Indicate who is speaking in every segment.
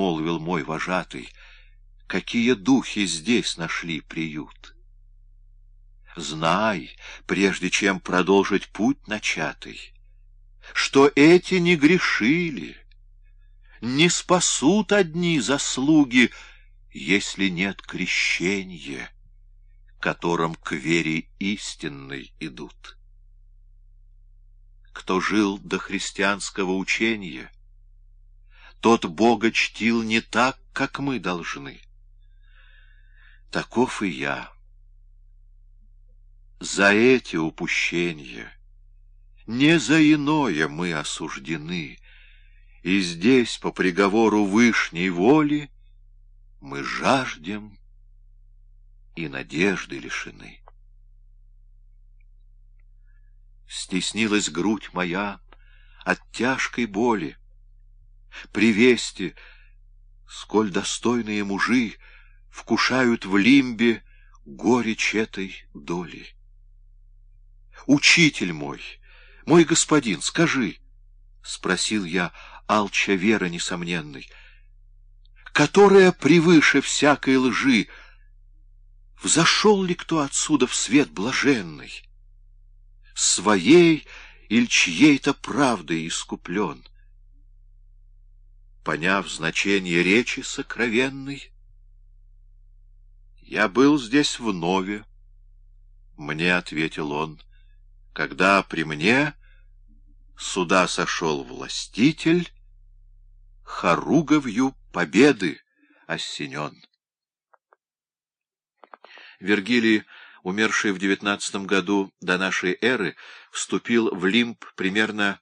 Speaker 1: молвил мой вожатый, какие духи здесь нашли приют. Знай, прежде чем продолжить путь начатый, что эти не грешили, не спасут одни заслуги, если нет крещения, которым к вере истинной идут. Кто жил до христианского учения, тот Бога чтил не так, как мы должны. Таков и я. За эти упущения, не за иное мы осуждены, и здесь, по приговору вышней воли, мы жаждем и надежды лишены. Стеснилась грудь моя от тяжкой боли, при вести, сколь достойные мужи вкушают в лимбе горечь этой доли. Учитель мой, мой господин, скажи, — спросил я, алча вера несомненной, — которая превыше всякой лжи, взошел ли кто отсюда в свет блаженный, своей или чьей-то правдой искуплен? Поняв значение речи сокровенной, я был здесь вновь, мне ответил он, когда при мне сюда сошел властитель, хоруговью победы осенен. Вергилий, умерший в девятнадцатом году до нашей эры, вступил в Лимб примерно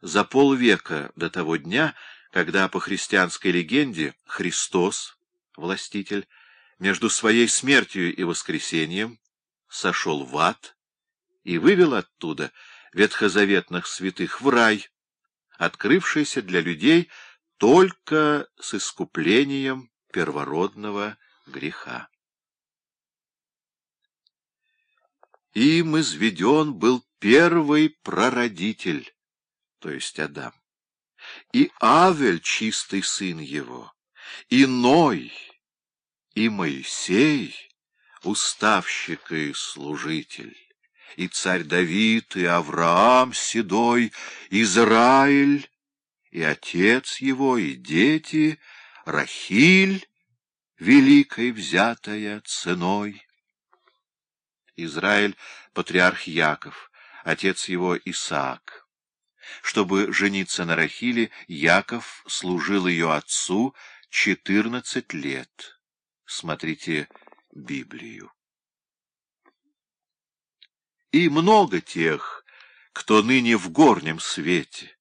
Speaker 1: за полвека до того дня, когда по христианской легенде Христос, властитель, между своей смертью и воскресением сошел в ад и вывел оттуда ветхозаветных святых в рай, открывшийся для людей только с искуплением первородного греха. Им изведен был первый прародитель, то есть Адам, и Авель, чистый сын его, и Ной, и Моисей, уставщик и служитель и царь Давид, и Авраам седой, Израиль, и отец его, и дети, Рахиль, великой взятая ценой. Израиль — патриарх Яков, отец его Исаак. Чтобы жениться на Рахиле, Яков служил ее отцу четырнадцать лет. Смотрите Библию и много тех, кто ныне в горнем свете.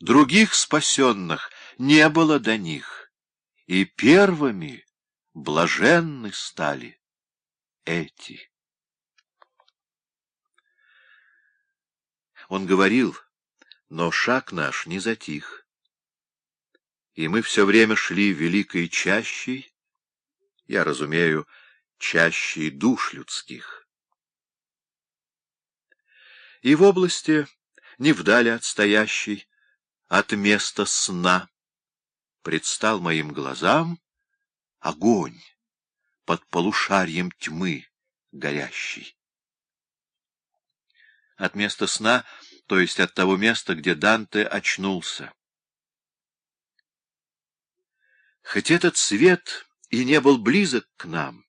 Speaker 1: Других спасенных не было до них, и первыми блаженны стали эти. Он говорил, но шаг наш не затих. И мы все время шли великой чащей, я разумею, чащей душ людских и в области, не вдали отстоящей, от места сна, предстал моим глазам огонь под полушарием тьмы горящий. От места сна, то есть от того места, где Данте очнулся. Хоть этот свет и не был близок к нам,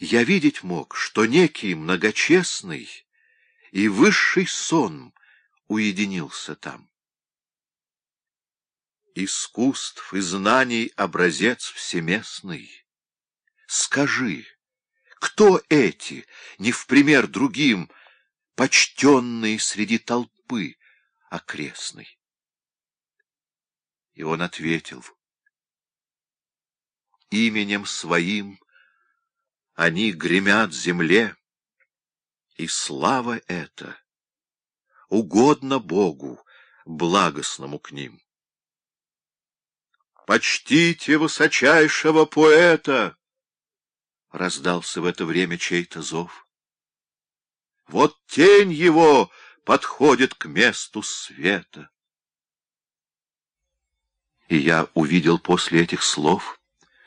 Speaker 1: я видеть мог, что некий многочестный и высший сон уединился там. Искусств и знаний образец всеместный. Скажи, кто эти, не в пример другим, почтенные среди толпы окрестной? И он ответил, именем своим они гремят земле, и слава эта угодно Богу, благостному к ним. «Почтите высочайшего поэта!» — раздался в это время чей-то зов. «Вот тень его подходит к месту света!» И я увидел после этих слов